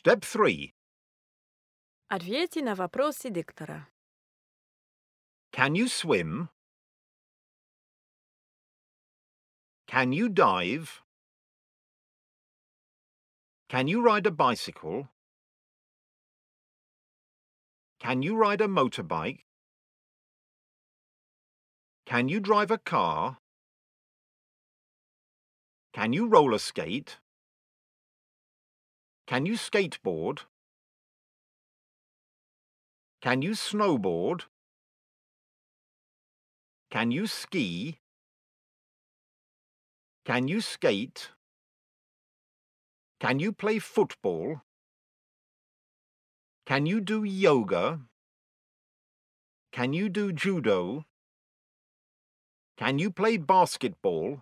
Step 3. Ответьте на вопросы диктора. Can you swim? Can you dive? Can you ride a bicycle? Can you ride a motorbike? Can you drive a car? Can you roller skate? Can you skateboard? Can you snowboard? Can you ski? Can you skate? Can you play football? Can you do yoga? Can you do judo? Can you play basketball?